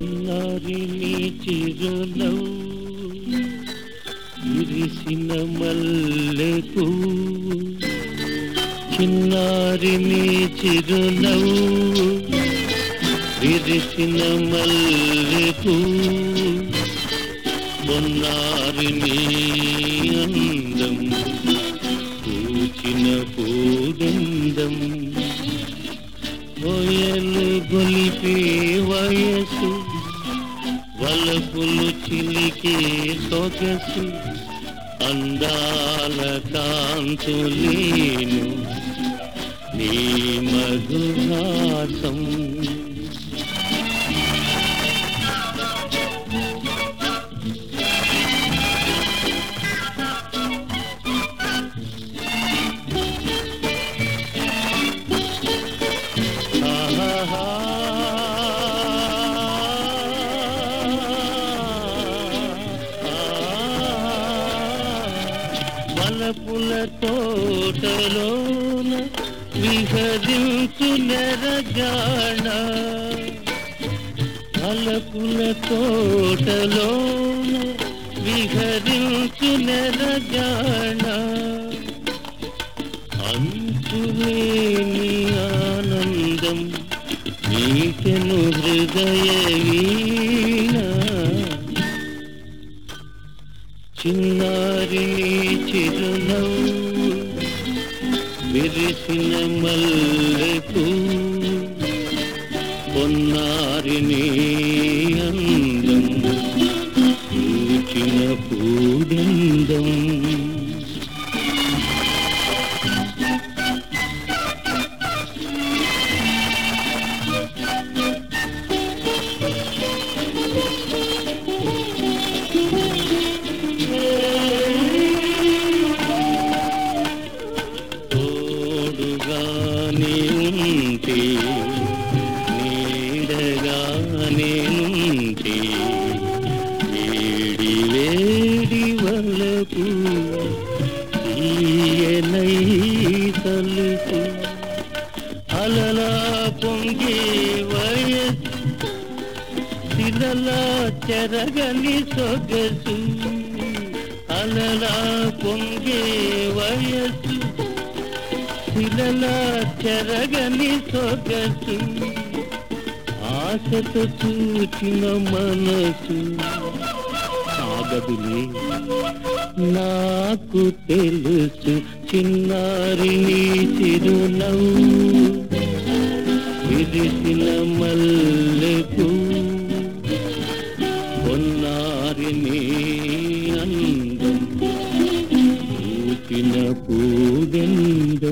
నారిని చిరునవ్వు విరిసిన మల్లెకు చిన్నారిని చిరునవ్వు విరిసిన మల్లెకు పొన్నారిని అందం పూచిన పూదందం వలపులు చిలికే సొగసి అందాల కాంతులేను నీ మధుహాసం. వలపుల తోటలోన విహరించు నెరగాణ. వలపుల తోటలోన విహరించు నెరగాణ. అంతులేని ఆనందం నీకెను హృదయ చిన్నారి నీ చిరునవ్వు విరిసిన మల్లెకు పొన్నారి నీ అందం పూచిన పూడందం తోడుగానే ఉంటే నీడగానే ఉంటే వేడి వేడి వలకు తీయనై తలుపు అలలా పొంగే వయసు శిలలా చెరగని సొగసు అలలా పొంగే వయసు శిలలా చెరగని సొగసు. ఆశతో చూచిన మనసు. సాగదులే నాకు తెలుసు చిన్నారిని చిరునవ్వు. విరిసిన మల్లెకు పొన్నారి అందం. పూచిన పూగంధం